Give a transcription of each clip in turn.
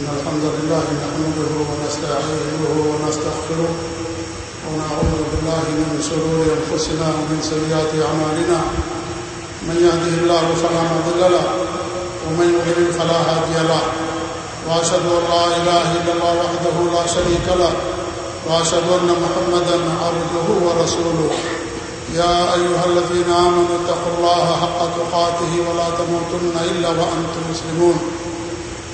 إن الحمد لله نحمده ونستعينه ونستغفره ونعوذ بالله من شرور أنفسنا ومن سيئات أعمالنا. من يهده الله فلا مضل له ومن يضلل فلا هادي له. وأشهد أن لا إله إلا الله وحده لا شريك له. وأشهد أن محمدا عبده ورسوله. يا أيها الذين آمنوا اتقوا الله حق تقاته ولا تموتن إلا وأنتم مسلمون.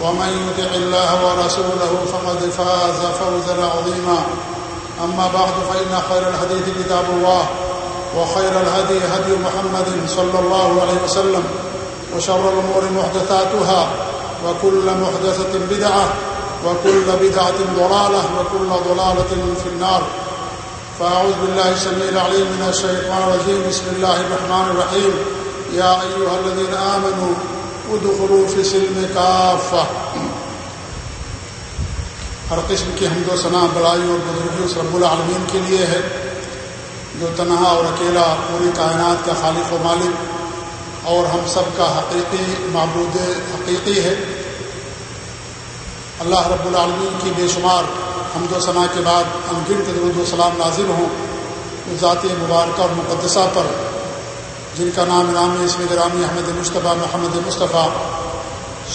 ومن يدع الله ورسوله فقد فاز فوزا عظيما. أما بعد، فإن خير الحديث كتاب الله، وخير الهدي هدي محمد صلى الله عليه وسلم، وشر الأمور محدثاتها، وكل محدثة بدعة، وكل بدعة ضلالة، وكل ضلالة في النار. فأعوذ بالله السميع العليم من الشيطان الرجيم. بسم الله الرحمن الرحيم. يا أيها الذين آمنوا ادخلوا في سلم كافة ہر قسم کی حمد و ثناء بڑائی اور بزرگی اس رب العالمین کے لیے ہے۔ جو تنہا اور اکیلا پوری کائنات کا خالق و مالک اور ہم سب کا حقیقی معبود حقیقی ہے۔ اللہ رب العالمین کی بے شمار حمد و ثناء کے بعد انگن کے درود و سلام نازل ہوں۔ اس ذاتی مبارکہ اور مقدسہ پر جن کا نام نام اس میں گرامی احمد مصطفیٰ، محمد مصطفیٰ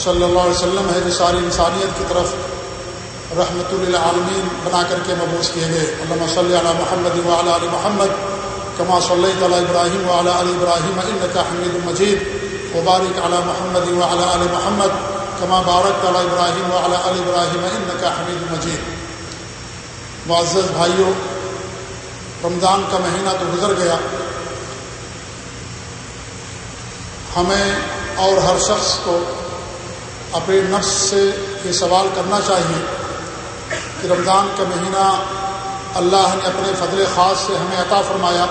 صلی اللہ علیہ وسلم ہے جو ساری انسانیت کی طرف رحمۃ للعالمین بنا کر کے مبوس کیے گئے۔ علامہ صلی علیہ محمد وعلیٰ علی محمد کما صلی تعالیٰ ابراہیم وعلیٰ علی ابراہیم کا حمید المجید وبارک علی محمد وعلیٰ علی محمد کما بارک تعالیٰ ابراہیم وعلیٰ علی ابراہیم کا حمید المجید معزز بھائیوں رمضان کا مہینہ تو گزر گیا۔ ہمیں اور ہر شخص کو اپنے نفس سے یہ سوال کرنا چاہیے کہ رمضان کا مہینہ اللہ نے اپنے فضل خاص سے ہمیں عطا فرمایا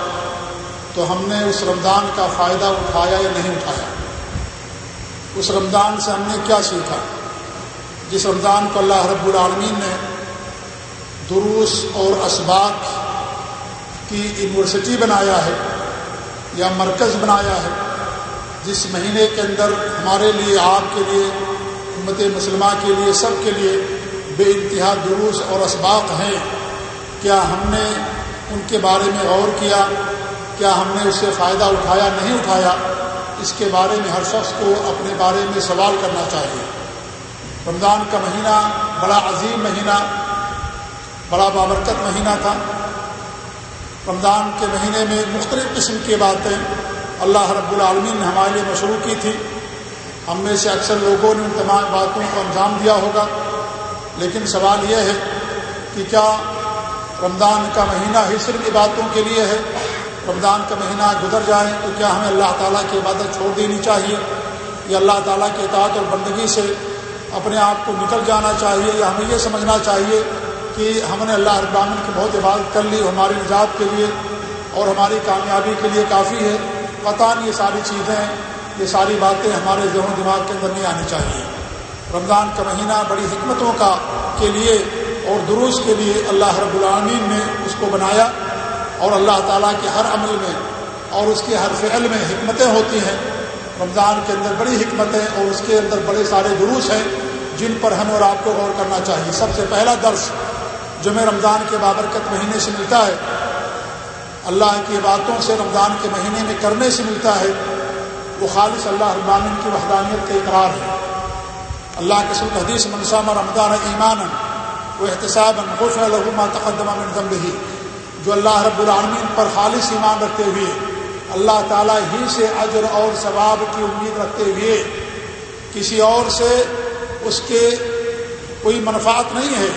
تو ہم نے اس رمضان کا فائدہ اٹھایا یا نہیں اٹھایا؟ اس رمضان سے ہم نے کیا سیکھا؟ جس رمضان کو اللہ رب العالمین نے دروس اور اسباق کی یونیورسٹی بنایا ہے یا مرکز بنایا ہے جس مہینے کے اندر ہمارے لیے، آپ کے لیے، امت مسلمہ کے لیے، سب کے لیے بے انتہا دروس اور اسباق ہیں۔ کیا ہم نے ان کے بارے میں غور کیا؟ کیا ہم نے اس سے فائدہ اٹھایا نہیں اٹھایا؟ اس کے بارے میں ہر شخص کو اپنے بارے میں سوال کرنا چاہیے۔ رمضان کا مہینہ بڑا عظیم مہینہ، بڑا بابرکت مہینہ تھا۔ رمضان کے مہینے میں مختلف قسم کی باتیں اللہ رب العالمین نے ہمارے لیے مشروع کی تھی۔ ہم میں سے اکثر لوگوں نے ان تمام باتوں کو انجام دیا ہوگا۔ لیکن سوال یہ ہے کہ کیا رمضان کا مہینہ ہی صرف عبادتوں کے لیے ہے؟ رمضان کا مہینہ گزر جائے تو کیا ہمیں اللہ تعالیٰ کی عبادت چھوڑ دینی چاہیے؟ یا اللہ تعالیٰ کے اطاعت اور بندگی سے اپنے آپ کو نکل جانا چاہیے؟ یا ہمیں یہ سمجھنا چاہیے کہ ہم نے اللہ ابامن کی بہت عبادت کر لی، ہماری نجات کے لیے اور ہماری کامیابی کے لیے کافی ہے۔ پتہ نہیں یہ ساری چیزیں، یہ ساری باتیں ہمارے ذہن و دماغ کے اندر نہیں آنی چاہیے۔ رمضان کا مہینہ بڑی حکمتوں کا کے لیے اور دروس کے لیے اللہ رب العالمین نے اس کو بنایا اور اللہ تعالیٰ کے ہر عمل میں اور اس کے ہر فعل میں حکمتیں ہوتی ہیں۔ رمضان کے اندر بڑی حکمتیں اور اس کے اندر بڑے سارے دروس ہیں جن پر ہمیں اور آپ کو غور کرنا چاہیے۔ سب سے پہلا درس جو میں رمضان کے بابرکت مہینے سے ملتا ہے۔ اللہ کی باتوں سے رمضان کے مہینے میں کرنے سے ملتا ہے، وہ خالص اللہ ابامن کی وحدانیت کا اقرار ہے۔ اللہ کے سلط حدیث منصامہ رمضان ایمان و احتساب خوش الحما تقدمہ من ہی جو اللہ رب العالمین پر خالص ایمان رکھتے ہوئے، اللہ تعالیٰ ہی سے اجر اور ثواب کی امید رکھتے ہوئے، کسی اور سے اس کے کوئی منفعت نہیں ہے،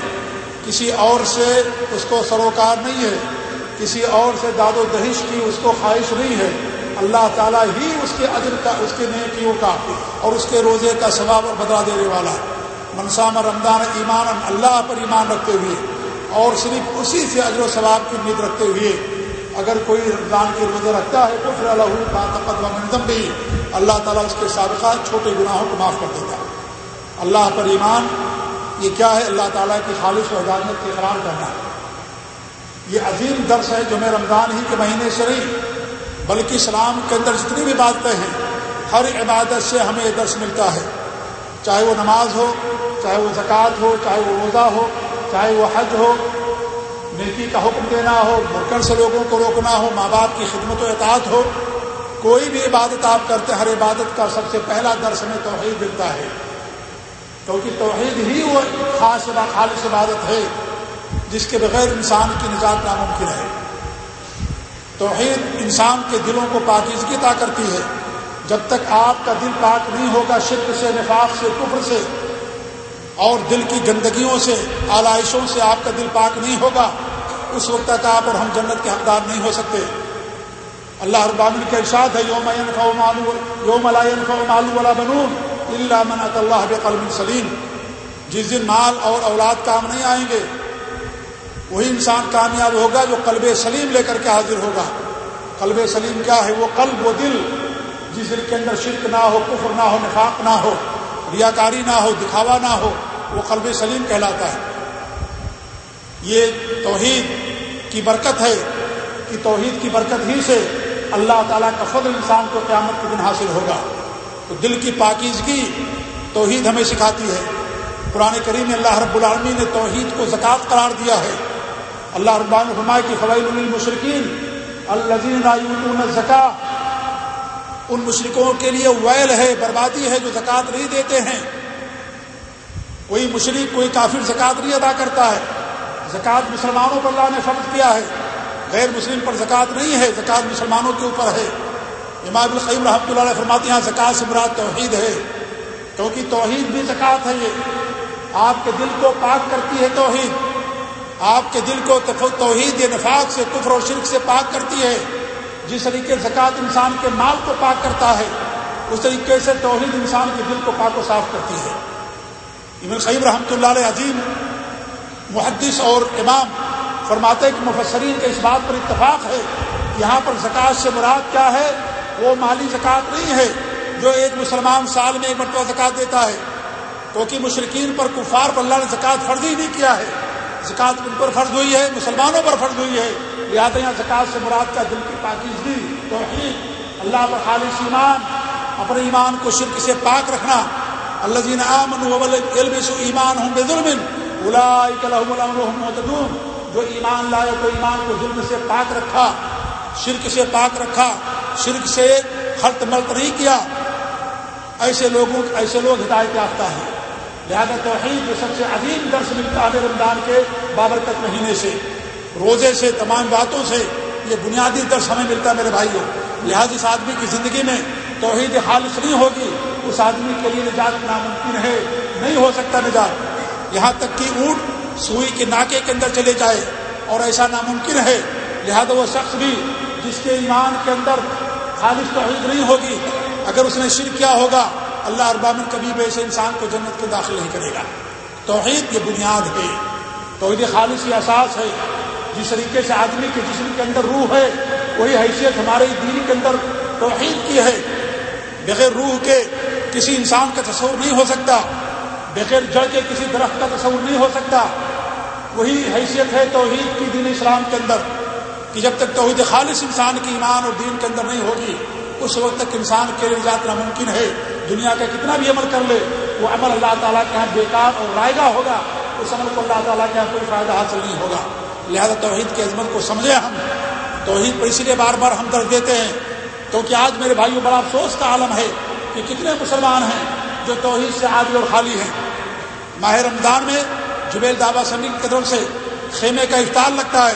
کسی اور سے اس کو سروکار نہیں ہے۔ کسی اور سے داد و دہش کی اس کو خواہش نہیں ہے۔ اللہ تعالیٰ ہی اس کے اجر کا، اس کے نیکیوں کا اور اس کے روزے کا ثواب اور بدلا دینے والا منسام رمضان ایمان اللہ پر ایمان رکھتے ہوئے اور صرف اسی سے اجر و ثواب کی امید رکھتے ہوئے اگر کوئی رمضان کے روزے رکھتا ہے تو پھر اللہ منظم بھی اللہ تعالیٰ اس کے سابقہ چھوٹے گناہوں کو معاف کر دیتا ہے۔ اللہ پر ایمان، یہ کیا ہے؟ اللہ تعالیٰ کی خالص و حجانت کے قرار کرنا ہے۔ یہ عظیم درس ہے جو میں رمضان ہی کے مہینے سے نہیں، بلکہ اسلام کے اندر جتنی بھی باتیں ہیں، ہر عبادت سے ہمیں یہ درس ملتا ہے۔ چاہے وہ نماز ہو، چاہے وہ زکوٰۃ ہو، چاہے وہ روزہ ہو، چاہے وہ حج ہو، نیکی کا حکم دینا ہو مرکن سے لوگوں کو روکنا ہو، ماں باپ کی خدمت و اطاعت ہو، کوئی بھی عبادت آپ کرتے ہر عبادت کا سب سے پہلا درس ہمیں توحید ملتا ہے۔ کیونکہ توحید ہی وہ خاص خالص عبادت ہے۔ جس کے بغیر انسان کی نجات ناممکن ہے۔ توحید انسان کے دلوں کو پاکیزگی عطا کرتی ہے۔ جب تک آپ کا دل پاک نہیں ہوگا، شرک سے، نفاق سے، کفر سے، اور دل کی گندگیوں سے، آلائشوں سے آپ کا دل پاک نہیں ہوگا، اس وقت تک آپ اور ہم جنت کے حقدار نہیں ہو سکتے۔ اللہ ابامن کے ارشاد ہے، یوم یوم مالو بنون اللہ من اللہ بقلم سلیم۔ جس دن مال اور اولاد کام نہیں آئیں گے وہی انسان کامیاب ہوگا جو قلب سلیم لے کر کے حاضر ہوگا۔ قلب سلیم کیا ہے؟ وہ قلب و دل۔ جس دل کے اندر شرک نہ ہو، کفر نہ ہو، نفاق نہ ہو، ریاکاری نہ ہو، دکھاوا نہ ہو، وہ قلب سلیم کہلاتا ہے۔ یہ توحید کی برکت ہے۔ کہ توحید کی برکت ہی سے اللہ تعالیٰ کا فضل انسان کو قیامت کے دن حاصل ہوگا۔ تو دل کی پاکیزگی توحید ہمیں سکھاتی ہے۔ قرآن کریم میں اللہ رب العالمین نے توحید کو زکوٰۃ قرار دیا ہے۔ اللہ رب العمائے کی فوائد المشرقین الزین زکا ان مشرقوں کے لیے ویل ہے، بربادی ہے جو زکوٰۃ نہیں دیتے ہیں۔ کوئی مشرق کوئی کافر زکوٰۃ نہیں ادا کرتا ہے۔ زکوٰۃ مسلمانوں پر اللہ نے فرض کیا ہے۔ غیر مسلم پر زکوٰۃ نہیں ہے زکوٰۃ مسلمانوں کے اوپر ہے۔ امام القیم رحمۃ اللہ علیہ فرماتے ہیں زکوٰۃ سے مراد توحید ہے۔ کیونکہ توحید بھی زکوٰۃ ہے یہ۔ آپ کے دل کو پاک کرتی ہے توحید۔ آپ کے دل کو توحید، نفاق سے، کفر و شرک سے پاک کرتی ہے۔ جس طریقے زکوٰۃ انسان کے مال کو پاک کرتا ہے، اس طریقے سے توحید انسان کے دل کو پاک و صاف کرتی ہے۔ ابن قیم رحمۃ اللہ علیہ عظیم محدث اور امام فرماتے کہ مفسرین کے اس بات پر اتفاق ہے یہاں پر زکوٰۃ سے مراد کیا ہے؟ وہ مالی زکوٰۃ نہیں ہے جو ایک مسلمان سال میں ایک مرتبہ زکوٰۃ دیتا ہے۔ کیونکہ مشرقین پر، کفار پر اللہ نے زکوٰۃ فرض ہی نہیں کیا ہے۔ زکوٰۃ ان پر فرض ہوئی ہے، مسلمانوں پر فرض ہوئی ہے۔ لہٰذا یہاں زکوٰۃ سے مراد کا دل کی پاکیزگی، توحید، اللہ پر خالص ایمان، اپنے ایمان کو شرک سے پاک رکھنا۔ اللہ جین علم ایمان ہوں بے ظلم جو ایمان لائے تو ایمان کو ظلم سے پاک رکھا، شرک سے پاک رکھا، شرک سے خلط ملت نہیں کیا۔ ایسے لوگوں، ایسے لوگ ہدایت یافتہ ہیں۔ لہذا توحید جو سب سے عظیم درس ملتا ہے رمضان کے بابرکت مہینے سے، روزے سے، تمام باتوں سے، یہ بنیادی درس ہمیں ملتا ہے میرے بھائیوں۔ لہٰذا اس آدمی کی زندگی میں توحید خالص نہیں ہوگی، اس آدمی کے لیے نجات ناممکن ہے، نہیں ہو سکتا نجات۔ یہاں تک کہ اونٹ سوئی کے ناکے کے اندر چلے جائے اور ایسا ناممکن ہے۔ لہذا وہ شخص بھی جس کے ایمان کے اندر خالص توحید نہیں ہوگی، اگر اس نے شرک کیا ہوگا اللہ اربامن کبھی بھی ایسے انسان کو جنت کے داخل نہیں کرے گا۔ توحید یہ بنیاد ہے۔ توحید خالص یہ احساس ہے۔ جس طریقے سے آدمی کے جسم کے اندر روح ہے، وہی حیثیت ہمارے دین کے اندر توحید کی ہے۔ بغیر روح کے کسی انسان کا تصور نہیں ہو سکتا۔ بغیر جڑ کے کسی درخت کا تصور نہیں ہو سکتا۔ وہی حیثیت ہے توحید کی دین اسلام کے اندر۔ کہ جب تک توحید خالص انسان کی ایمان اور دین کے اندر نہیں ہوگی، اس وقت تک انسان کے لیے نجات ناممکن ہے۔ دنیا کا کتنا بھی عمل کر لے، وہ عمل اللہ تعالیٰ کے یہاں بیکار اور رائے گا ہوگا، اس عمل کو اللہ تعالیٰ کے یہاں کوئی فائدہ حاصل نہیں ہوگا۔ لہذا توحید کی عظمت کو سمجھے ہم۔ توحید پر اسی لیے بار بار ہم درد دیتے ہیں، کیونکہ آج میرے بھائیوں، بڑا افسوس کا عالم ہے کہ کتنے مسلمان ہیں جو توحید سے عادی اور خالی ہیں۔ ماہ رمضان میں جبیل دعوی سنگی کی طرف سے خیمے کا افطار لگتا ہے،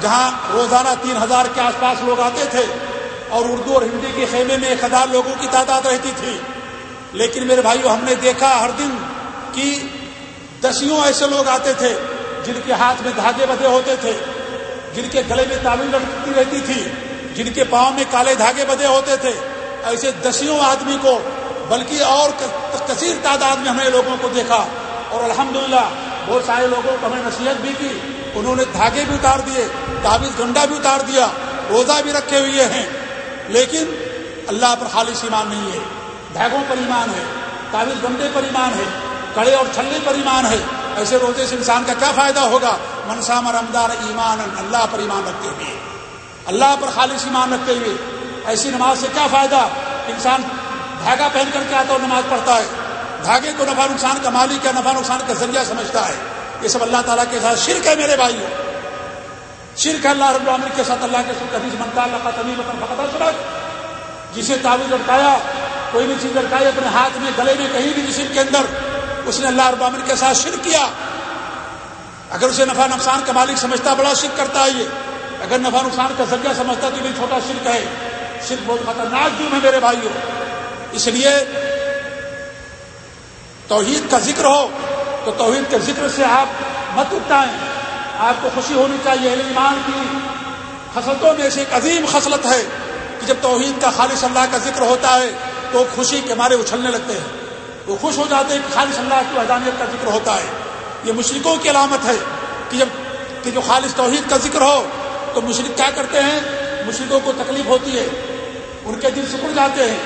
جہاں روزانہ تین ہزار کے آس پاس لوگ آتے تھے اور اردو اور ہندی کے خیمے میں ایک ہزار لوگوں کی تعداد رہتی تھی۔ لیکن میرے بھائیو، ہم نے دیکھا ہر دن کہ دسیوں ایسے لوگ آتے تھے جن کے ہاتھ میں دھاگے بدے ہوتے تھے، جن کے گلے میں تعمیر لڑکتی رہتی تھی، جن کے پاؤں میں کالے دھاگے بدے ہوتے تھے۔ ایسے دسیوں آدمی کو، بلکہ اور کثیر تعداد میں ہم نے لوگوں کو دیکھا۔ اور الحمدللہ، بہت سارے لوگوں کو ہمیں نصیحت بھی کی۔ انہوں نے دھاگے بھی اتار دیے تعویذ گنڈا بھی اتار دیا، روزہ بھی رکھے ہوئے ہیں۔ لیکن اللہ پر خالص ایمان نہیں ہے۔ دھاگوں پر ایمان ہے، تعویذ گنڈے پر ایمان ہے، کڑے اور چھلے پر ایمان ہے، ایسے روزے سے انسان کا کیا فائدہ ہوگا؟ منسام رمدار ایمان اللہ پر ایمان رکھتے ہوئے۔ اللہ پر خالص ایمان رکھتے ہوئے۔ ایسی نماز سے کیا فائدہ؟ انسان دھاگا پہن کر کے آتا اور نماز پڑھتا ہے۔ دھاگے کو نفع نقصان کا مالک یا نفع نقصان کا ذریعہ سمجھتا ہے۔ یہ سب اللہ تعالیٰ کے ساتھ شرک ہے میرے بھائی شرک ہے اللہ رب العالمین کے ساتھ اللہ کے ساتھ حدیث منتا اللہ کا تمیم فقط سڑک جسے تعویذ لڑکایا کوئی بھی چیز لڑکائی اپنے ہاتھ میں، گلے میں، کہیں بھی جسم کے اندر، اس نے اللہ رب کے ساتھ شرک کیا۔ اگر اسے نفع نقصان کا مالک سمجھتا، بڑا شرک کرتا ہے یہ۔ اگر نفع نقصان کا ذریعہ سمجھتا تو یہ چھوٹا شرک ہے۔ شرک بہت خطرناک جرم ہے میرے بھائیوں اس لیے توحید کا ذکر ہو تو توحید کے ذکر سے آپ مت اٹھائیں آپ کو خوشی ہونی چاہیے، اہل ایمان کی خصلتوں میں سے ایک عظیم خصلت ہے کہ جب توحید کا خالص اللہ کا ذکر ہوتا ہے تو خوشی کے مارے اچھلنے لگتے ہیں۔ وہ خوش ہو جاتے ہیں کہ خالص اللہ کی وحدانیت کا ذکر ہوتا ہے۔ یہ مشرقوں کی علامت ہے کہ جبکہ جو خالص توحید کا ذکر ہو تو مشرق کیا کرتے ہیں؟ مشرقوں کو تکلیف ہوتی ہے۔ ان کے دل سکڑ جاتے ہیں۔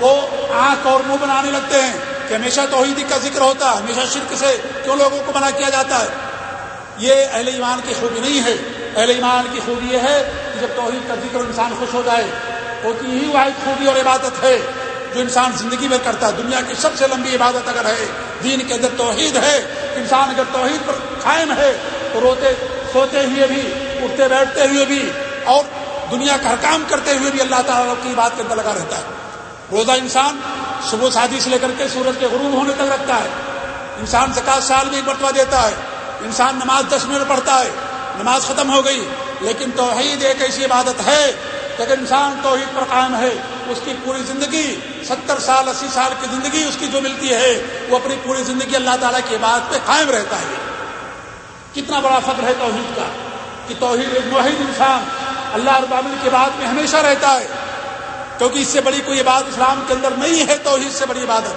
وہ آنکھ اور منہ بنانے لگتے ہیں کہ ہمیشہ توحیدی کا ذکر ہوتا ہے، ہمیشہ شرک سے کیوں لوگوں کو منع کیا جاتا ہے؟ یہ اہل ایمان کی خوبی نہیں ہے۔ اہل ایمان کی خوبی یہ ہے کہ جب توحید کا ذکر انسان خوش ہو جائے ہوتی ہی واحد خوبی اور عبادت ہے۔ جو انسان زندگی میں کرتا ہے، دنیا کی سب سے لمبی عبادت اگر ہے، دین کے اندر توحید ہے، انسان اگر توحید پر قائم ہے، تو روتے، سوتے ہوئے بھی، اٹھتے، بیٹھتے ہوئے بھی، اور دنیا کا ہر کام کرتے ہوئے بھی اللہ تعالیٰ کی بات کے اندر لگا رہتا ہے۔ روزہ انسان صبح شادی سے لے کر کے سورج کے غروب ہونے تک رکھتا ہے۔ انسان زکات سال میں ایک مرتبہ دیتا ہے۔ انسان نماز دس منٹ پڑھتا ہے۔ نماز ختم ہو گئی، لیکن توحید ایک ایسی عبادت ہے کہ اگر انسان توحید پر قائم ہے اس کی پوری زندگی، ستر سال، اسی سال کی زندگی اس کی جو ملتی ہے، وہ اپنی پوری زندگی اللہ تعالیٰ کی بات پہ قائم رہتا ہے۔ کتنا بڑا فخر ہے توحید کا کہ توحید ایک واحد انسان اللہ ابامل کی بات میں ہمیشہ رہتا ہے۔ کیونکہ اس سے بڑی کوئی عبادت اسلام کے اندر نہیں ہے، توحید سے بڑی عبادت۔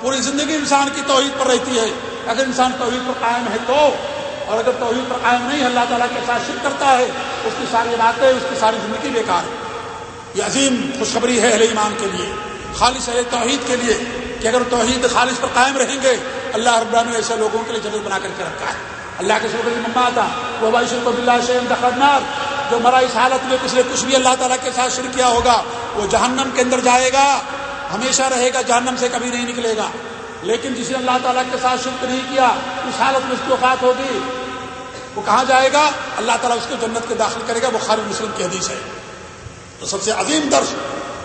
پوری زندگی انسان کی توحید پر رہتی ہے۔ اگر انسان توحید پر قائم ہے تو، اور اگر توحید پر قائم نہیں، اللہ تعالیٰ کے ساتھ شرک کرتا ہے، اس کی ساری باتیں اس کی ساری زندگی بیکار۔ ہے یہ عظیم خوشخبری ہے اہل ایمان کے لیے۔ خالص اہل توحید کے لیے کہ اگر توحید خالص پر قائم رہیں گے، اللہ رب نے ایسے لوگوں کے لیے جنت بنا کر کے رکھا ہے۔ اللہ کے سب مما تھا وہ بھائی شرک اللہ شیم دخرنار جو مرا اس حالت میں کچھ نے کچھ بھی اللہ تعالیٰ کے ساتھ شرک کیا ہوگا، وہ جہنم کے اندر جائے گا، ہمیشہ رہے گا، جہنم سے کبھی نہیں نکلے گا۔ لیکن جس نے اللہ تعالیٰ کے ساتھ شرک نہیں کیا، اس حالت میں اس کی وفات ہوگی، وہ کہاں جائے گا؟ اللہ تعالیٰ اس کو جنت کے داخل کرے گا۔ وہ خالد مسلم کی حدیث ہے۔ تو سب سے عظیم درس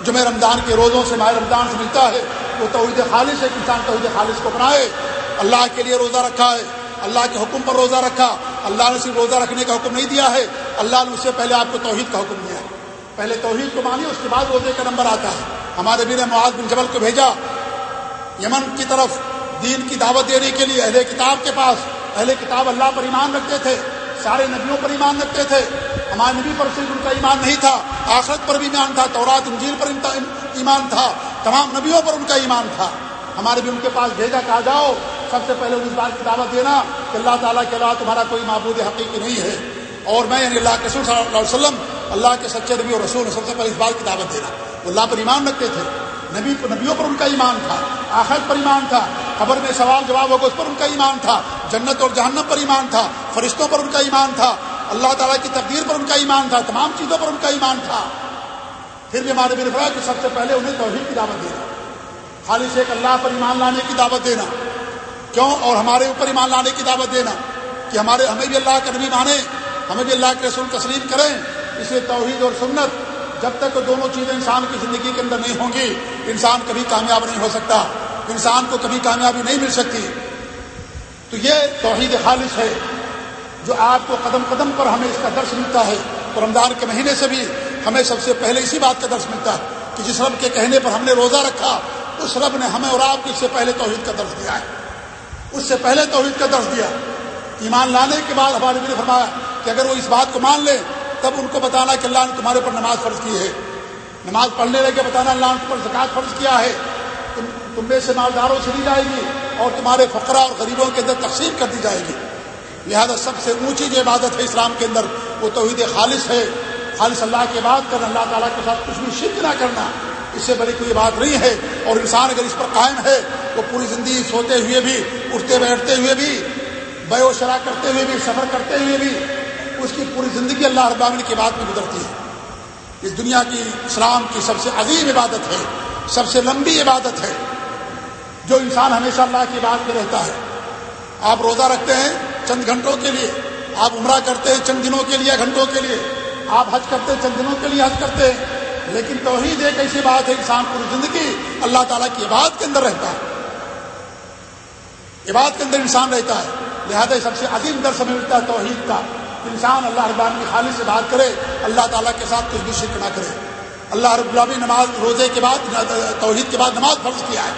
جو میں رمضان کے روزوں سے ماہ رمضان سے ملتا ہے، وہ توحید خالص ہے کہ انسان توحید خالص کو اپنائے۔ اللہ کے لیے روزہ رکھا ہے۔ اللہ کے حکم پر روزہ رکھا۔ اللہ نے صرف روزہ رکھنے کا حکم نہیں دیا ہے۔ اللہ نے اس سے پہلے آپ کو توحید کا حکم دیا ہے۔ پہلے توحید کو مانی اس کے بعد روزے کا نمبر آتا ہے۔ ہمارے بھی نے معاذ بن جبل کو بھیجا۔ یمن کی طرف دین کی دعوت دینے کے لیے اہل کتاب کے پاس، اہل کتاب اللہ پر ایمان رکھتے تھے۔ سارے نبیوں پر ایمان رکھتے تھے۔ ہمارے نبی پر صرف ان کا ایمان نہیں تھا، آخرت پر بھی ایمان تھا، تورات، انجیل پر ایمان تھا، تمام نبیوں پر ان کا ایمان تھا۔ ہمارے بھی ان کے پاس بھیجا کہا جاؤ، سب سے پہلے اس بات کی دعوت دینا کہ اللہ تعالیٰ کے علاوہ تمہارا کوئی معبود حقیقی نہیں ہے۔ اور میں یعنی اللہ کے صلی اللہ علیہ وسلم، اللہ کے سچے نبی اور رسول، سب سے پہلے اس بات کی دعوت دینا۔ وہ اللہ پر ایمان رکھتے تھے۔ نبی نبیوں پر ان کا ایمان تھا، آخرت پر ایمان تھا۔ خبر میں سوال جواب ہوگا، اس پر ان کا ایمان تھا۔ جنت اور جہنم پر ایمان تھا۔ فرشتوں پر ان کا ایمان تھا۔ اللہ تعالیٰ کی تقدیر پر ان کا ایمان تھا، تمام چیزوں پر ان کا ایمان تھا۔ پھر بھی ہمارے میرے کہ سب سے پہلے انہیں توحید کی دعوت دینا۔ خالص ایک اللہ پر ایمان لانے کی دعوت دینا۔ کیوں؟ اور ہمارے اوپر ایمان لانے کی دعوت دینا۔ کہ ہمارے، ہمیں بھی اللہ کا نبی مانے ہمیں بھی اللہ کے رسول تسلیم کریں۔ اسے توحید اور سنت، جب تک دونوں چیزیں انسان کی زندگی کے اندر نہیں ہوں گی، انسان کبھی کامیاب نہیں ہو سکتا۔ انسان کو کبھی کامیابی نہیں مل سکتی۔ تو یہ توحید خالص ہے۔ جو آپ کو قدم قدم پر ہمیں اس کا درس ملتا ہے تو رمضان کے مہینے سے بھی ہمیں سب سے پہلے اسی بات کا درس ملتا ہے کہ جس رب کے کہنے پر ہم نے روزہ رکھا، اس رب نے ہمیں اور آپ کو اس سے پہلے توحید کا درس دیا ہے۔ اس سے پہلے توحید کا درس دیا۔ ایمان لانے کے بعد ہمارے نے فرمایا کہ اگر وہ اس بات کو مان لیں تب ان کو بتانا کہ اللہ نے تمہارے پر نماز فرض کی ہے۔ نماز پڑھنے لگے، بتانا اللہ نے تم پر زکات فرض کیا ہے۔ تم تم میں سے مالداروں سے لی جائے گی اور تمہارے فقرہ اور غریبوں کے اندر تقسیم کر دی جائے گی۔ لہذا سب سے اونچی جو عبادت ہے اسلام کے اندر، وہ توحید خالص ہے۔ خالص اللہ کی بات کرنا، اللہ تعالیٰ کے ساتھ کچھ بھی شرک نہ کرنا، اس سے بڑی کوئی بات نہیں ہے۔ اور انسان اگر اس پر قائم ہے، وہ پوری زندگی سوتے ہوئے بھی، اٹھتے بیٹھتے ہوئے بھی، بے و شرح کرتے ہوئے بھی، سفر کرتے ہوئے بھی، اس کی پوری زندگی اللہ ابامن کی بات میں گزرتی ہے۔ اس دنیا کی، اسلام کی سب سے عظیم عبادت ہے، سب سے لمبی عبادت ہے۔ جو انسان ہمیشہ اللہ کی بات میں رہتا ہے۔ آپ روزہ رکھتے ہیں چند گھنٹوں کے لیے۔ آپ عمرہ کرتے ہیں چند دنوں کے لیے، گھنٹوں کے لیے۔ آپ حج کرتے ہیں چند دنوں کے لیے حج کرتے ہیں۔ لیکن توحید ایک ایسی بات ہے، انسان پوری زندگی اللہ تعالیٰ کی عبادت کے اندر رہتا ہے۔ عبادت کے اندر انسان رہتا ہے۔ لہذا سب سے عظیم درس ہمیں ملتا ہے توحید کا۔ انسان اللہ ربان کی خالی سے بات کرے، اللہ تعالیٰ کے ساتھ کچھ بھی شرک نہ کرے۔ اللہ رب العبی نماز روزے کے بعد، توحید کے بعد نماز فرض کیا ہے۔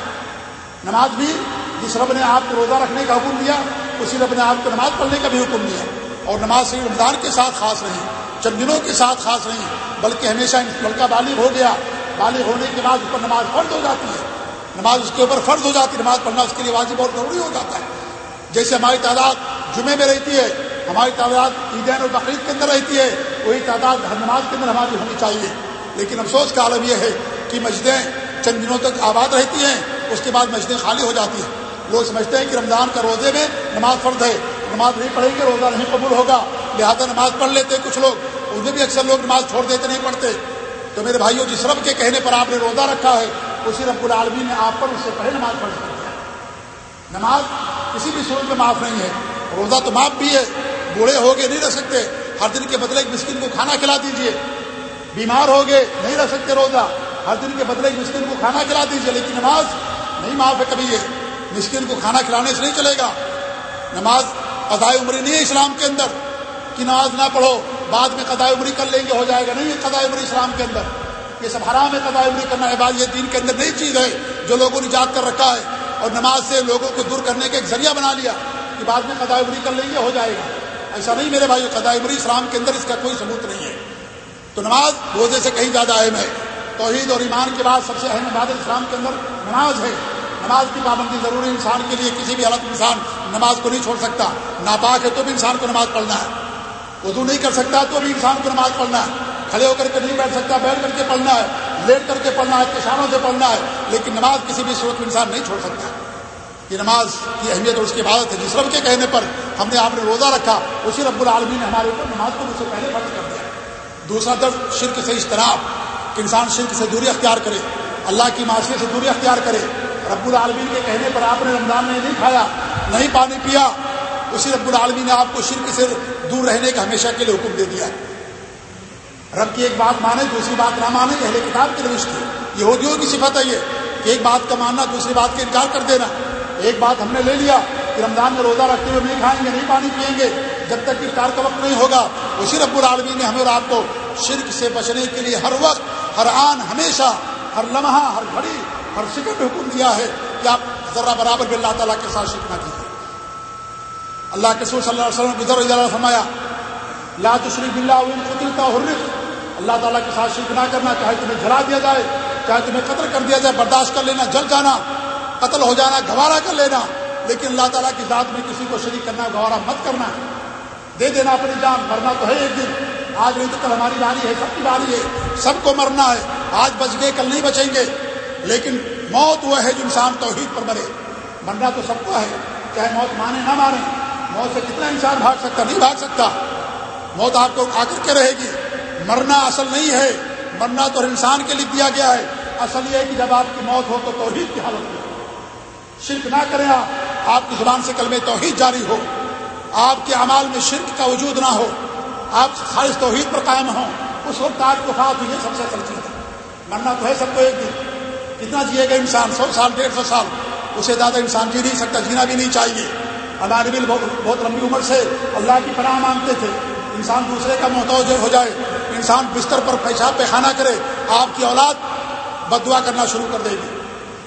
نماز بھی جس رب نے آپ کو روزہ رکھنے کا حکم دیا، اسی رب نے آپ کو نماز پڑھنے کا بھی حکم دیا۔ اور نماز صرف رمضان کے ساتھ خاص رہی، چند دنوں کے ساتھ خاص نہیں بلکہ ہمیشہ لڑکا بالغ ہو گیا۔ بالغ ہونے کے بعد اوپر نماز فرض ہو جاتی ہے۔ نماز اس کے اوپر فرض ہو جاتی ہے نماز پڑھنا اس کے لیے واجب اور ضروری ہو جاتا ہے۔ جیسے ہماری تعداد جمعے میں رہتی ہے، ہماری تعداد عیدین اور بقرعید کے اندر رہتی ہے، وہی تعداد ہر نماز کے اندر ہماری ہونی چاہیے۔ لیکن افسوس کا عالم یہ ہے کہ مسجدیں چند دنوں تک آباد رہتی ہیں، اس کے بعد مسجدیں خالی ہو جاتی ہیں۔ لوگ سمجھتے ہیں کہ رمضان کا روزے میں نماز فرض ہے۔ نماز نہیں پڑھیں گے، روزہ نہیں قبول ہوگا۔ لہٰذا نماز پڑھ لیتے کچھ لوگ۔ اس میں بھی اکثر لوگ نماز چھوڑ دیتے نہیں پڑھتے۔ تو میرے بھائیوں، جس رب کے کہنے پر آپ نے روزہ رکھا ہے، اسی رب العالمین نے آپ پر اس سے پہلے نماز پڑھ دیا نماز کسی بھی صورت میں معاف نہیں ہے۔ روزہ تو معاف بھی ہے۔ بوڑھے ہو گئے نہیں رہ سکتے۔ ہر دن کے بدلے ایک مسکن کو کھانا کھلا دیجیے۔ بیمار ہو گئے نہیں رہ سکتے روزہ۔ ہر دن کے بدلے ایک مسکن کو کھانا کھلا دیجیے، لیکن نماز نہیں معاف ہے کبھی یہ۔ مسکن کو کھانا کھلانے سے نہیں چلے گا۔ نماز قضاء عمری نہیں ہے اسلام کے اندر۔ کہ نماز نہ پڑھو، بعد میں قضاء عمری کر لیں گے، ہو جائے گا۔ نہیں، قضاء عمری اسلام کے اندر۔ یہ سب حرام ہے، قضاء عمری کرنا ہے۔ یہ دین کے اندر نئی چیز ہے جو لوگوں نے ایجاد کر رکھا ہے۔ اور نماز سے لوگوں کو دور کرنے کا ایک ذریعہ بنا لیا کہ بعد میں قضاء عمری کر لیں گے، ہو جائے گا۔ ایسا نہیں میرے بھائی، قضاء عمری اسلام کے اندر اس کا کوئی ثبوت نہیں ہے۔ تو نماز روزے سے کہیں زیادہ اہم ہے۔ توحید اور ایمان کے بعد سب سے اہم عبادت اسلام کے اندر نماز ہے۔ نماز کی پابندی ضروری انسان کے لیے کسی بھی حالت انسان نماز کو نہیں چھوڑ سکتا۔ ناپاک ہے تو بھی انسان کو نماز پڑھنا ہے۔ وضو نہیں کر سکتا تو بھی انسان کو نماز پڑھنا ہے۔ کھڑے ہو کر کے نہیں بیٹھ سکتا، بیٹھ کر کے پڑھنا ہے۔ لیٹ کر کے پڑھنا ہے کسانوں سے پڑھنا ہے۔ لیکن نماز کسی بھی صورت میں انسان نہیں چھوڑ سکتا۔ یہ نماز کی اہمیت اور اس کی عبادت ہے۔ جس رب کے کہنے پر ہم نے آپ نے روزہ رکھا، اسی رب العالمین نے ہمارے اوپر نماز کو مجھ سے پہلے فرض کر دیا۔ دوسرا درد، شرک سے اشتراک کہ انسان شرک سے دوری اختیار کرے، اللہ کی معاشرے سے دوری اختیار کرے۔ رب العالمین کے کہنے پر آپ نے رمضان میں نہیں کھایا، نہیں پانی پیا، اسی رب العالمین نے آپ کو شرک سے دور رہنے کا ہمیشہ کے لیے حکم دے دیا رب کی ایک بات مانے، دوسری بات نہ مانے، اہل کتاب کی روش کی۔ یہودیوں کی صفت ہے یہ، کہ ایک بات کا ماننا، دوسری بات کا انکار کر دینا۔ ایک بات ہم نے لے لیا کہ رمضان میں روزہ رکھتے ہوئے نہیں کھائیں گے، نہیں پانی پیئیں گے، جب تک افطار کا وقت نہیں ہوگا، اسی رب العالمین نے ہمیں اور آپ کو شرک سے بچنے کے لیے ہر وقت، ہر آن، ہمیشہ، ہر لمحہ، ہر گھڑی ہر سکٹ حکم دیا ہے کہ آپ ذرا برابر بھی اللہ تعالیٰ کے ساتھ شرک نہ کیجیے۔ اللہ کے سور صلی اللہ علیہ وسلم گزر اللہ فرمایا، لا تشریف اللہ قطل کا حرف اللہ تعالیٰ کے ساتھ شرک نہ کرنا، چاہے تمہیں جلا دیا جائے، چاہے تمہیں قتل کر دیا جائے، برداشت کر لینا، جل جانا، قتل ہو جانا، گوارا کر لینا۔ لیکن اللہ تعالیٰ کی ذات میں کسی کو شریک کرنا، گوارا مت کرنا۔ دے دینا اپنی جان، مرنا تو ہے ایک دن۔ آج نہیں تو کل ہماری باری ہے، سب کی باری ہے، سب کو مرنا ہے۔ آج بچ گئے، کل نہیں بچیں گے۔ لیکن موت وہ ہے جو انسان توحید پر مرے۔ مرنا تو سب کو ہے، چاہے موت مانے نہ مانے موت سے کتنا انسان بھاگ سکتا، نہیں بھاگ سکتا۔ موت آپ کو آ کر کے رہے گی۔ مرنا اصل نہیں ہے۔ مرنا تو ہر انسان کے لیے دیا گیا ہے۔ اصل یہ ہے کہ جب آپ کی موت ہو تو توحید کی حالت میں۔ شرک نہ کریں آپ۔ آپ کی زبان سے کلمے توحید جاری ہو۔ آپ کے اعمال میں شرک کا وجود نہ ہو۔ آپ خالص توحید پر قائم ہوں۔ اس وقت آپ کو خاص ہوئی سب سے اصل چیز۔ ہے مرنا تو ہے سب کو ایک دن۔ کتنا جیے گا انسان؟ سو سال، ڈیڑھ سو سال۔ اسے زیادہ انسان جی نہیں سکتا، جینا بھی نہیں چاہیے۔ ہمارے بھی بہت لمبی عمر سے اللہ کی پناہ مانگتے تھے۔ انسان دوسرے کا محتوج ہو جائے، انسان بستر پر پیشاب پیخانہ کرے، آپ کی اولاد بد دعا کرنا شروع کر دے گی۔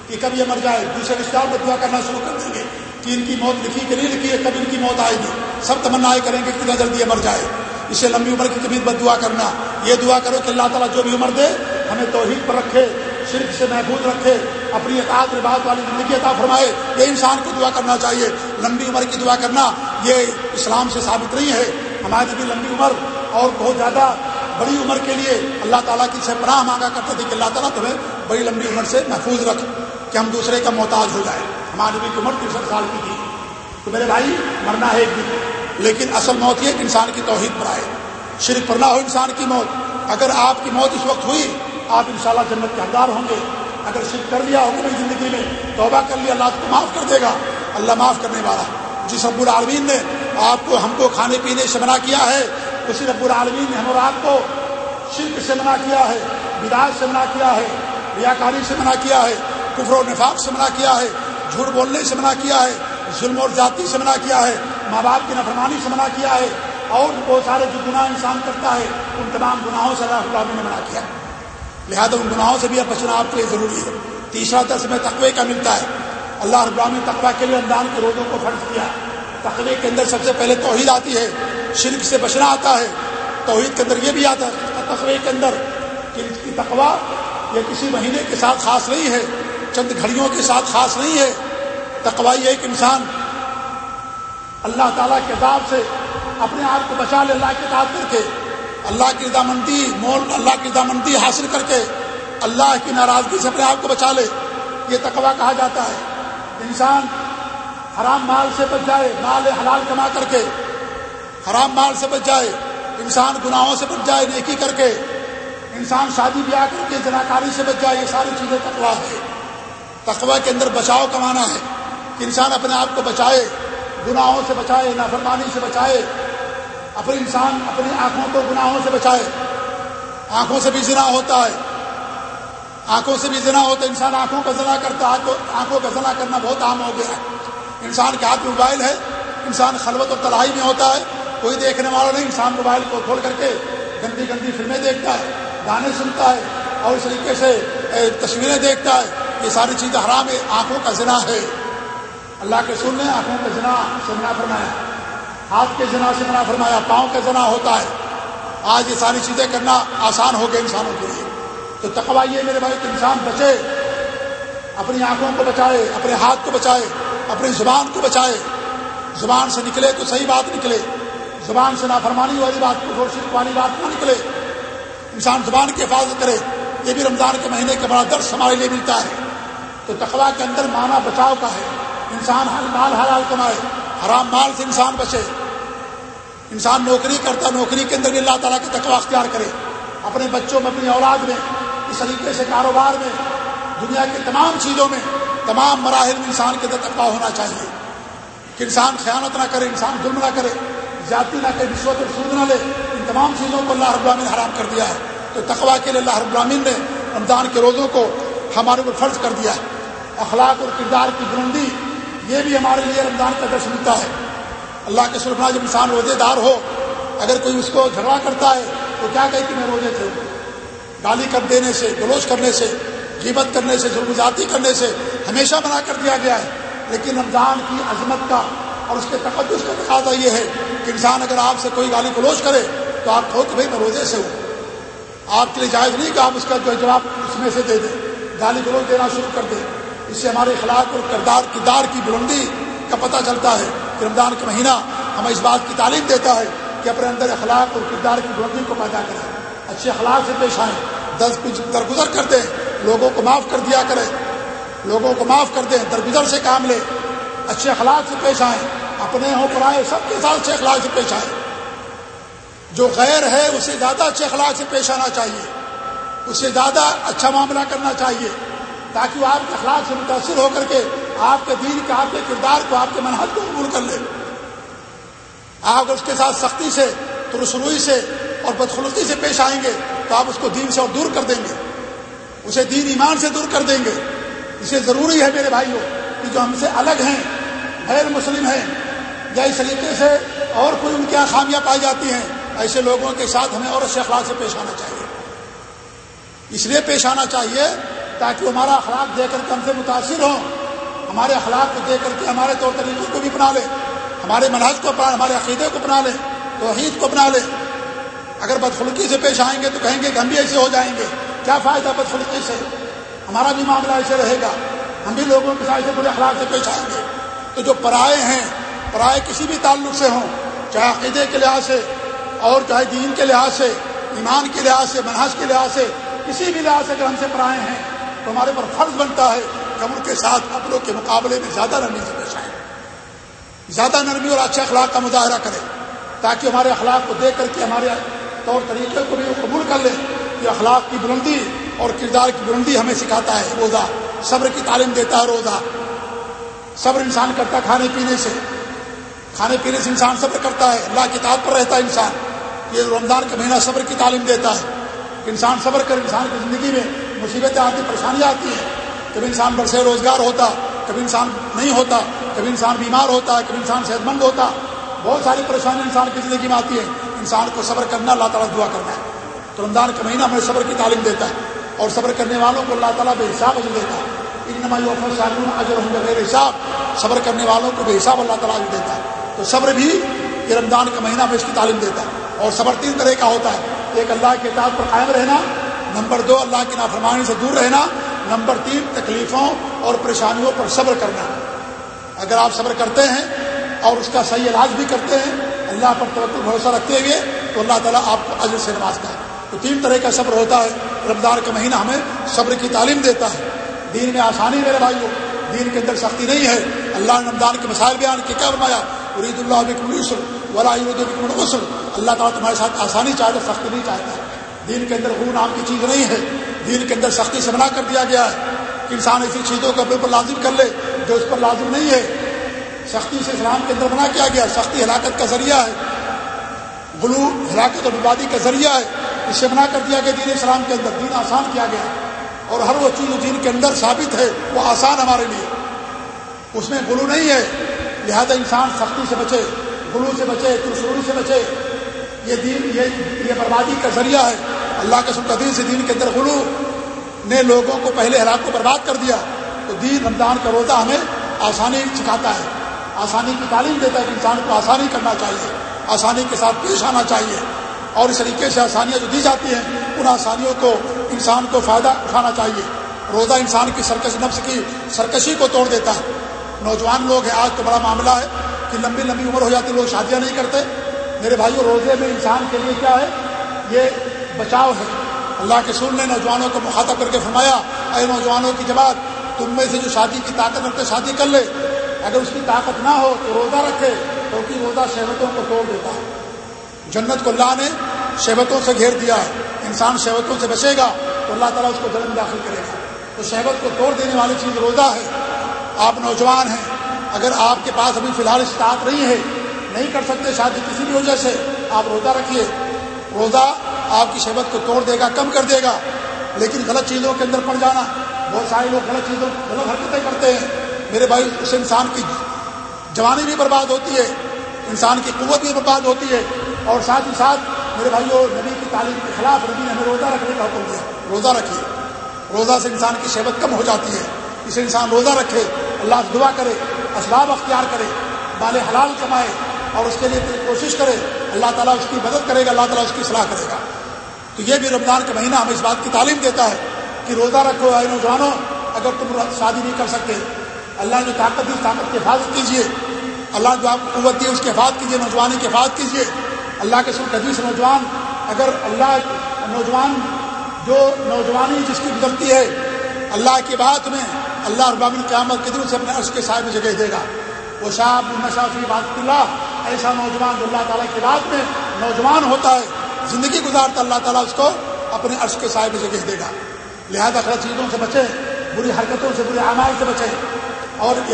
کہ کب یہ مر جائے، دوسرے رشتے دار بد دعا کرنا شروع کر دیں گے۔ کہ ان کی موت لکھی کہ نہیں لکھی ہے، کب ان کی موت آئے گی۔ سب تمنا کریں گے کتنا جلدی یہ مر جائے۔ اسے لمبی عمر کی کبھی بد دعا کرنا۔ یہ دعا کرو کہ اللہ تعالیٰ جو بھی عمر دے، ہمیں توحید پر رکھے۔ شرک سے محفوظ رکھے، اپنی اطاعت رباعت والی زندگی عطا فرمائے۔ یہ انسان کو دعا کرنا چاہیے۔ لمبی عمر کی دعا کرنا، یہ اسلام سے ثابت نہیں ہے۔ ہمارے نبی لمبی عمر اور بہت زیادہ بڑی عمر کے لیے اللہ تعالیٰ کی سے پناہ مانگا کرتے تھے کہ اللہ تعالیٰ تمہیں بڑی لمبی عمر سے محفوظ رکھ کہ ہم دوسرے کا محتاج ہو جائے ہمارے نبی کی عمر ترسٹھ سال کی تھی۔ تو میرے بھائی، مرنا ہے ایک دن۔ لیکن اصل موت یہ انسان کی توحید پر آئے۔ شرک پر نہ ہو انسان کی موت۔ اگر آپ کی موت اس وقت ہوئی آپ انشاءاللہ جنت کے حقدار ہوں گے۔ اگر شرک کر لیا ہوگا میری زندگی میں، توبہ کر لیا، اللہ کو معاف کر دے گا۔ اللہ معاف کرنے والا۔ جس رب العالمین نے آپ کو، ہم کو کھانے پینے سے منع کیا ہے، اسی رب العالمین نے ہم اور آپ کو شرک سے منع کیا ہے بداعت سے منع کیا ہے، ریاکاری سے منع کیا ہے، کفر و نفاق سے منع کیا ہے، جھوٹ بولنے سے منع کیا ہے، ظلم اور ذاتی سے منع کیا ہے، ماں باپ کی نفرمانی سے منع کیا ہے، اور بہت سارے جو گناہ انسان کرتا ہے، ان تمام گناہوں سے اللہ نے منع کیا۔ ہے لہٰذا ان گناہوں سے بھی بچنا آپ کے لیے ضروری ہے۔ تیسرا درس میں تقوی کا ملتا ہے۔ اللہ رب العالمین تقوی کے لیے رمضان کے روزوں کو فرض کیا۔ تقوی کے اندر سب سے پہلے توحید آتی ہے۔ شرک سے بچنا آتا ہے۔ توحید کے اندر یہ بھی آتا ہے تقوی کے اندر کہ اس کی تقوا یہ کسی مہینے کے ساتھ خاص نہیں ہے۔ چند گھڑیوں کے ساتھ خاص نہیں ہے۔ تقوائی ایک انسان اللہ تعالیٰ کے عذاب سے اپنے آپ کو بچا لے، اللہ کے تعداد کر کے اللہ کی رضامندی مول اللہ کی رضامندی حاصل کر کے اللہ کی ناراضگی سے اپنے آپ کو بچا لے۔ یہ تقوا کہا جاتا ہے۔ انسان حرام مال سے بچ جائے، مال حلال کما کر کے۔ حرام مال سے بچ جائے، انسان گناہوں سے بچ جائے، نیکی کر کے۔ انسان شادی بیاہ کر کے جناکاری سے بچ جائے، یہ ساری چیزیں تقوا ہے تقوا کے اندر بچاؤ کمانا ہے۔ کہ انسان اپنے آپ کو بچائے، گناہوں سے بچائے، نافرمانی سے بچائے۔ اپنے انسان اپنی آنکھوں کو گناہوں سے بچائے۔ آنکھوں سے بھی زنا ہوتا ہے۔ آنکھوں سے بھی زنا ہوتا ہے۔ انسان آنکھوں کا زنا کرتا ہے آنکھوں کا زنا کرنا بہت عام ہو گیا ہے۔ انسان کے ہاتھ موبائل ہے۔ انسان خلوت اور تلائی میں ہوتا ہے۔ کوئی دیکھنے والا نہیں، انسان موبائل کو کھول کر کے گندی گندی فلمیں دیکھتا ہے، گانے سنتا ہے اور اس طریقے سے تصویریں دیکھتا ہے۔ یہ ساری چیزیں حرام ہے آنکھوں کا زنا ہے۔ اللہ کے سن نے آنکھوں کا زنا سے منع فرمایا۔ ہاتھ کے زنا سے منع فرمایا، پاؤں کا زنا ہوتا ہے۔ آج یہ ساری چیزیں کرنا آسان ہو گیا انسانوں کے لیے۔ تو تقوا یہ میرے بھائی کہ انسان بچے، اپنی آنکھوں کو بچائے، اپنے ہاتھ کو بچائے، اپنی زبان کو بچائے۔ زبان سے نکلے تو صحیح بات نکلے۔ زبان سے نافرمانی والی بات کو والی بات نہ نکلے۔ انسان زبان کی حفاظت کرے۔ یہ بھی رمضان کے مہینے کا بڑا درس ہمارے لیے ملتا ہے۔ تو تقوا کے اندر مانا بچاؤ کا ہے۔ انسان ہر مال حلال کمائے۔ حرام مال سے انسان بچے۔ انسان نوکری کرتا نوکری کے اندر بھی اللہ تعالیٰ کی تقوا اختیار کرے۔ اپنے بچوں میں، اپنی اولاد میں، اس طریقے سے کاروبار میں، دنیا کی تمام چیزوں میں، تمام مراحل میں انسان کے اندر تقوا ہونا چاہیے۔ کہ انسان خیانت نہ کرے، انسان ظلم نہ کرے جاتی نہ کرے، رشوت اور سود نہ لے۔ ان تمام چیزوں کو اللہ رب العالمین حرام کر دیا ہے۔ تو تقوا کے لیے اللہ رب العالمین نے رمضان کے روزوں کو ہمارے اوپر فرض کر دیا ہے۔ اخلاق اور کردار کی بلندی یہ بھی ہمارے لیے رمضان کا درس ملتا ہے۔ اللہ کے سرفنا جب انسان روزے دار ہو، اگر کوئی اس کو جھگڑا کرتا ہے، تو کیا کہ میں روزے تھے گالی کر دینے سے، گلوچ کرنے سے، غیبت کرنے سے ظلم ذاتی کرنے سے ہمیشہ منع کر دیا گیا ہے۔ لیکن رمضان کی عظمت کا اور اس کے تقدس کا تقاضا یہ ہے کہ انسان اگر آپ سے کوئی گالی گلوچ کرے، تو آپ کہو کہ بھائی میں روزے سے ہوں۔ آپ کے لیے جائز نہیں کہ آپ اس کا جو جواب اس میں سے دے دیں۔ گالی گلوچ دینا شروع کر دیں۔ اس سے ہمارے اخلاق اور کردار کردار کی بلندی کا پتہ چلتا ہے کہ رمضان کا مہینہ ہمیں اس بات کی تعلیم دیتا ہے کہ اپنے اندر اخلاق اور کردار کی بلندی کو پیدا کریں۔ اچھے اخلاق سے پیش آئیں۔ دس درگزر کر دیں۔ لوگوں کو معاف کر دیا کریں۔ لوگوں کو معاف کر دیں۔ درگزر سے کام لیں۔ اچھے اخلاق سے پیش آئیں۔ اپنے ہوں پرائے سب کے ساتھ اچھے اخلاق سے پیش آئیں۔ جو غیر ہے، اسے زیادہ اچھے اخلاق سے پیش آنا چاہیے۔ اسے زیادہ اچھا معاملہ کرنا چاہیے۔ تاکہ وہ آپ کے اخلاق سے متاثر ہو کر کے آپ کے دین کے آپ کے کردار کو آپ کے منحص کو قبول کر لیں آپ اس کے ساتھ سختی سے تو رسروئی سے اور بدخلقی سے پیش آئیں گے تو آپ اس کو دین سے اور دور کر دیں گے۔ اسے دین ایمان سے دور کر دیں گے۔ اسے ضروری ہے میرے بھائیوں کہ جو ہم سے الگ ہیں، غیر مسلم ہیں، یا اس طریقے سے اور کوئی ان کی خامیاں پائی جاتی ہیں، ایسے لوگوں کے ساتھ ہمیں اور اچھے اخلاق سے پیش آنا چاہیے۔ اس لیے پیش آنا چاہیے تاکہ ہمارا اخلاق دے کر کے ہم سے متاثر ہوں، ہمارے اخلاق کو دے کر کے ہمارے طور طریقوں کو بھی اپنا لیں ہمارے منہج کو اپنا، ہمارے عقیدے کو اپنا لیں توحید کو اپنا لیں اگر بدخلقی سے پیش آئیں گے تو کہیں گے کہ ہم بھی ایسے ہو جائیں گے۔ کیا فائدہ بدخلقی سے؟ ہمارا بھی معاملہ ایسے رہے گا۔ ہم بھی لوگوں کے ساتھ برے اخلاق سے پیش آئیں گے۔ تو جو پرائے ہیں، پرائے کسی بھی تعلق سے ہوں، چاہے عقیدے کے لحاظ سے اور چاہے دین کے لحاظ سے، ایمان کے لحاظ سے منحص کے لحاظ سے، کسی بھی لحاظ سے اگر ہم سے پرائے ہیں تو ہمارے پر فرض بنتا ہے کہ ہم ان کے ساتھ اپنوں کے مقابلے میں زیادہ نرمی سے پیش آئیں۔ زیادہ نرمی اور اچھے اخلاق کا مظاہرہ کریں تاکہ ہمارے اخلاق کو دیکھ کر کے ہمارے طور طریقے کو بھی قبول کر لیں۔ کہ اخلاق کی بلندی اور کردار کی بلندی ہمیں سکھاتا ہے روزہ۔ صبر کی تعلیم دیتا ہے روزہ۔ صبر انسان کرتا ہے کھانے پینے سے۔ کھانے پینے سے انسان صبر کرتا ہے۔ اللہ کتاب پر رہتا ہے انسان۔ یہ رمضان کا مہینہ صبر کی تعلیم دیتا ہے۔ انسان صبر کر انسان کی زندگی میں مصیبتیں آتی، پریشانیاں آتی ہیں۔ کبھی انسان برسے روزگار ہوتا، کبھی انسان نہیں ہوتا، کبھی انسان بیمار ہوتا ہے کبھی انسان صحت مند ہوتا۔ بہت ساری پریشانی انسان کی زندگی میں آتی ہے انسان کو صبر کرنا، اللہ تعالیٰ دعا کرنا ہے۔ تو رمضان کا مہینہ ہمیں صبر کی تعلیم دیتا ہے اور صبر کرنے والوں کو اللہ تعالیٰ بے حساب اجر دیتا ہے۔ ان اجر بغیر حساب۔ صبر کرنے والوں کو بے حساب اللہ تعالیٰ دیتا ہے۔ تو صبر بھی یہ رمضان کا مہینہ میں اس کی تعلیم دیتا ہے۔ اور صبر تین طرح کا ہوتا ہے۔ ایک اللہ کے اطاعت پر قائم رہنا نمبر دو، اللہ کی نافرمانی سے دور رہنا، نمبر تین، تکلیفوں اور پریشانیوں پر صبر کرنا۔ اگر آپ صبر کرتے ہیں اور اس کا صحیح علاج بھی کرتے ہیں، اللہ پر توقع بھروسہ رکھتے ہوئے تو اللہ تعالیٰ آپ کو عجر سے نوازتا ہے۔ تو تین طرح کا صبر ہوتا ہے۔ رمضان کا مہینہ ہمیں صبر کی تعلیم دیتا ہے۔ دین میں آسانی میرے بھائیوں، دین کے اندر سختی نہیں ہے۔ اللہ نے رمضان کے مسائل بیان کے کیا فرمایا؟ عرید اللہ ولا غسل اللہ تعالیٰ تمہارے ساتھ آسانی چاہتا سختی نہیں چاہتا۔ دین کے اندر غرو نام کی چیز نہیں ہے۔ دین کے اندر سختی سے منع کر دیا گیا ہے کہ انسان ایسی چیزوں کا بالکل لازم کر لے جو اس پر لازم نہیں ہے۔ سختی سے اسلام کے اندر منع کیا گیا سختی ہلاکت کا ذریعہ ہے۔ غلو، ہلاکت اور بربادی کا ذریعہ ہے۔ اس سے منع کر دیا گیا دین اسلام کے اندر۔ دین آسان کیا گیا اور ہر وہ چیز دین کے اندر ثابت ہے، وہ آسان ہمارے لیے۔ اس میں غلو نہیں ہے۔ لہذا انسان سختی سے بچے، غلو سے بچے ترسوری سے بچے۔ یہ دین، یہ یہ بربادی کا ذریعہ ہے۔ اللہ کے سب سے دین کے اندر غلو۔ نے لوگوں کو پہلے ہلاک کو برباد کر دیا۔ تو دین رمضان کا روزہ ہمیں آسانی سکھاتا ہے۔ آسانی کی تعلیم دیتا ہے کہ انسان کو آسانی کرنا چاہیے۔ آسانی کے ساتھ پیش آنا چاہیے۔ اور اس طریقے سے آسانیاں جو دی جاتی ہیں، ان آسانیوں کو انسان کو فائدہ اٹھانا چاہیے۔ روزہ انسان کی سرکش نفس کی سرکشی کو توڑ دیتا ہے۔ نوجوان لوگ ہیں، آج تو بڑا معاملہ ہے کہ لمبی لمبی عمر ہو جاتی لوگ شادیاں نہیں کرتے۔ میرے بھائیوں روزے میں انسان کے لیے کیا ہے؟ یہ بچاؤ ہے۔ اللہ کے سر نے نوجوانوں کو مخاطب کر کے فرمایا، اے نوجوانوں کی جماعت، تم میں سے جو شادی کی طاقت رکھتے شادی کر لے، اگر اس کی طاقت نہ ہو تو روزہ رکھے کیونکہ روزہ شہبتوں کو توڑ دیتا ہے۔ جنت کو اللہ نے شہبتوں سے گھیر دیا ہے۔ انسان شہبتوں سے بچے گا تو اللہ تعالیٰ اس کو جنم داخل کرے گا۔ تو شہبت کو توڑ دینے والی چیز روزہ ہے۔ آپ نوجوان ہیں، اگر آپ کے پاس ابھی فی الحال استطاعت نہیں ہے، نہیں کر سکتے شادی کسی بھی وجہ سے، آپ روزہ رکھیے۔ روزہ آپ کی شہبت کو توڑ دے گا، کم کر دے گا۔ لیکن غلط چیزوں کے اندر پڑ جانا، بہت سارے لوگ غلط چیزوں، غلط حرکتیں کرتے ہیں۔ میرے بھائی، اس انسان کی جوانی بھی برباد ہوتی ہے، انسان کی قوت بھی برباد ہوتی ہے۔ اور ساتھ ہی ساتھ میرے بھائیوں نبی کی تعلیم کے خلاف نبی نے ہمیں روزہ رکھنے کا حکم دیا۔ روزہ رکھیے۔ روزہ سے انسان کی شہبت کم ہو جاتی ہے۔ اسے انسان روزہ رکھے، اللہ سے دعا کرے، اسباب اختیار کرے بال حلال کمائے اور اس کے لیے کوشش کرے۔ اللہ تعالیٰ اس کی مدد کرے گا، اللہ تعالیٰ اس کی صلاح کرے گا۔ تو یہ بھی رمضان کا مہینہ ہمیں اس بات کی تعلیم دیتا ہے کہ روزہ رکھو آئے نوجوانوں، اگر تم شادی نہیں کر سکتے، اللہ نے جو طاقت دی اس طاقت کی حفاظت کیجیے۔ اللہ جو آپ کو قوت دی، اس کی حفاظت کیجیے نوجوانی کی حفاظت کیجیے۔ اللہ کے سر قدیس نوجوان، اگر اللہ نوجوان جو نوجوانی جس کی گزرتی ہے، اللہ کی بات میں اللہ ابامن قیامت کے دن سے اپنے عرش کے سائے میں جگہ دے گا۔ وہ شاہ نشا فی بات اللہ ایسا نوجوان جو اللہ تعالیٰ کی بات میں نوجوان ہوتا ہے زندگی گزارتا اللہ تعالیٰ اس کو اپنے عرش کے سائے میں جگہ دے گا۔ لہذا غلط چیزوں سے بچے، بری حرکتوں سے برے اعمال سے بچے۔ اور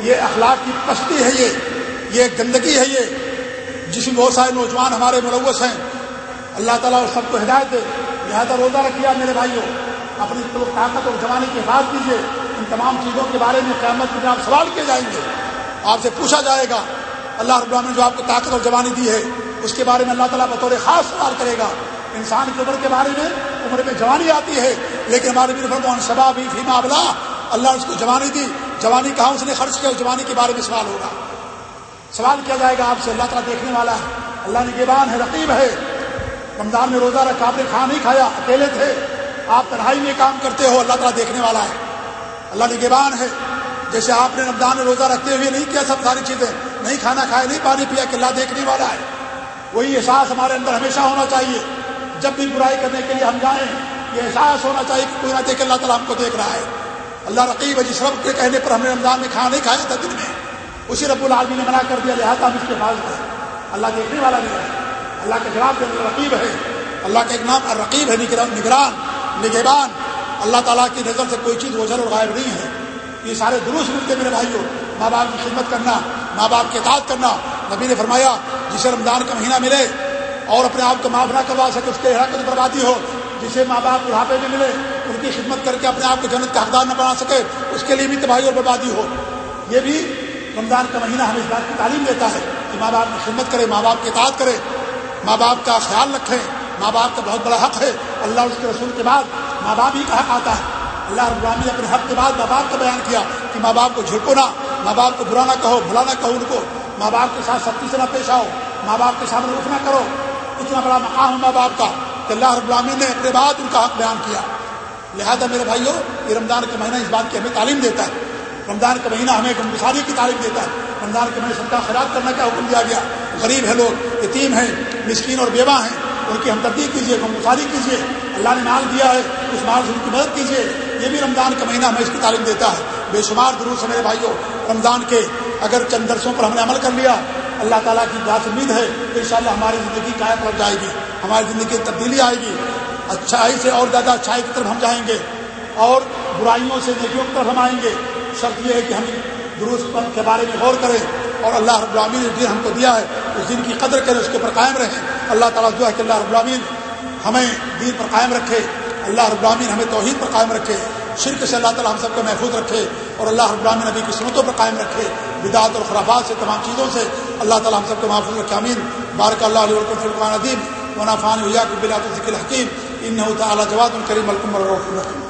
یہ اخلاق کی پستی ہے یہ یہ گندگی ہے یہ۔ جس میں بہت سارے نوجوان ہمارے ملوث ہیں۔ اللہ تعالیٰ اور سب کو ہدایت دے۔ لہٰذا روزہ رکھیا میرے بھائیوں۔ اپنی طاقت اور جوانی کی حفاظت کیجیے۔ ان تمام چیزوں کے بارے میں قیامت میں آپ سوال کیے جائیں گے۔ آپ سے پوچھا جائے گا۔ اللہ رب نے جو آپ کو طاقت اور جوانی دی ہے اس کے بارے میں اللہ تعالیٰ بطور خاص سوال کرے گا۔ انسان کی عمر کے بارے میں عمر میں جوانی آتی ہے، لیکن ہمارے بھی شباب ہی فیما ابلا، اللہ نے اس کو جوانی دی۔ جوانی کہاں اس نے خرچ کیا؟ اس جوانی کے بارے میں سوال ہوگا۔ سوال کیا جائے گا آپ سے؟ اللہ تعالیٰ دیکھنے والا ہے۔ اللہ نے گیبان ہے، رقیب ہے۔ رمضان میں روزہ رکھا، آپ نے کھانا نہیں کھایا، اکیلے تھے۔ آپ تنہائی میں کام کرتے ہو، اللہ تعالیٰ دیکھنے والا ہے۔ اللہ نے گیبان ہے، جیسے آپ نے رمضان میں روزہ رکھتے ہوئے نہیں کیا، سب ساری چیزیں، نہیں کھانا کھائے، نہیں پانی پیا، کہ اللہ دیکھنے والا ہے۔ وہی احساس ہمارے اندر ہمیشہ ہونا چاہیے۔ جب بھی برائی کرنے کے لیے ہم جائیں، یہ احساس ہونا چاہیے کہ کوئی نہ دیکھے، اللہ تعالیٰ ہم کو دیکھ رہا ہے۔ اللہ رقیب ہے، جس رب کے کہنے پر ہم نے رمضان میں کھانا نہیں کھایا تھا دن میں، اسی رب العالمی نے منع کر دیا، لہٰذا ہم اس کے پاس ہے اللہ دیکھنے والا نہیں ہے۔ اللہ کا جواب دینے رقیب ہے۔ اللہ کا ایک نام رقیب ہے، نگران نگہبان۔ اللہ تعالیٰ کی نظر سے کوئی چیز وجل اور غائب نہیں ہے۔ یہ سارے درست ملتے میرے بھائیوں، ماں باپ کی خدمت کرنا، ماں باپ کے اطاعت کرنا۔ نبی نے فرمایا جسے رمضان کا مہینہ ملے اور اپنے آپ کو معاف نہ کروا سکے، اس کے حرکت بربادی ہو، جسے ماں باپ بڑھاپے میں ملے، ان کی خدمت کر کے اپنے آپ کو جنت کا حقدار نہ بنا سکے، اس کے لیے بھی تباہی اور بربادی ہو۔ یہ بھی رمضان کا مہینہ ہمیں اس بات کی تعلیم دیتا ہے کہ ماں باپ کی خدمت کرے، ماں باپ کی اطاعت کرے، ماں باپ کا خیال رکھے ماں باپ کا بہت بڑا حق ہے۔ اللہ اس کے رسول کے بعد ماں باپ ہی کا حق آتا ہے۔ اللہ رب نے اپنے حق کے بعد ماں باپ کا بیان کیا کہ ماں باپ کو جھڑکو نہ، ماں باپ کو برا نہ کہو، بھلا نہ کہو ان کو۔ ماں باپ کے ساتھ سختی سے نہ پیش آؤ۔ ماں باپ کے سامنے رخ نہ کرو۔ اتنا بڑا مقام ہے ماں باپ کا کہ اللہ رب العالمین نے اپنے بعد ان کا حق بیان کیا۔ لہذا میرے بھائیوں یہ رمضان کا مہینہ اس بات کی ہمیں تعلیم دیتا ہے۔ رمضان کا مہینہ ہمیں گمگساری کی تعلیم دیتا ہے۔ رمضان کے مہینے سب کا خیرات کرنے کا حکم دیا گیا۔ غریب ہے لوگ، یتیم ہیں، مسکین اور بیوہ ہیں۔ ان کی ہمدردی کیجیے گمگساری کیجیے اللہ نے مال دیا ہے، اس مال سے ان کی مدد کیجیے یہ بھی رمضان کا مہینہ ہمیں اس کی تعلیم دیتا ہے۔ بے شمار دروس ہے میرے بھائیوں رمضان کے اگر چند درسوں پر ہم نے عمل کر لیا، اللہ تعالیٰ کی بات امید ہے کہ انشاءاللہ ہماری زندگی قائم لگ جائے گی، ہماری زندگی میں تبدیلی آئے گی۔ اچھائی سے اور زیادہ اچھائی کی طرف ہم جائیں گے اور برائیوں سے نیکیوں کی طرف ہم آئیں گے۔ شرط یہ ہے کہ ہم درست کے بارے میں غور کریں اور اللہ رب العامین نے دن ہم کو دیا ہے، اس دن کی قدر کریں، اس کے اوپر قائم رہیں۔ اللہ تعالیٰ جو ہے کہ اللہ رب العامین ہمیں دین پر قائم رکھے، اللہ رب العامین ہمیں توحید پر قائم رکھے۔ شرک سے اللہ تعالیٰ ہم سب کو محفوظ رکھے اور اللہ رب نبی کی سنتوں پر قائم رکھے بدعت اور خرافات سے، تمام چیزوں سے اللہ تعالیٰ ہم سب کو محفوظ رکھے امین بارک اللہ علیہ فرقان عدیم ونافان ہوا کو بلاۃ ذکل حکیم ان تعالیٰ جواد الکریم الکمر الرحیم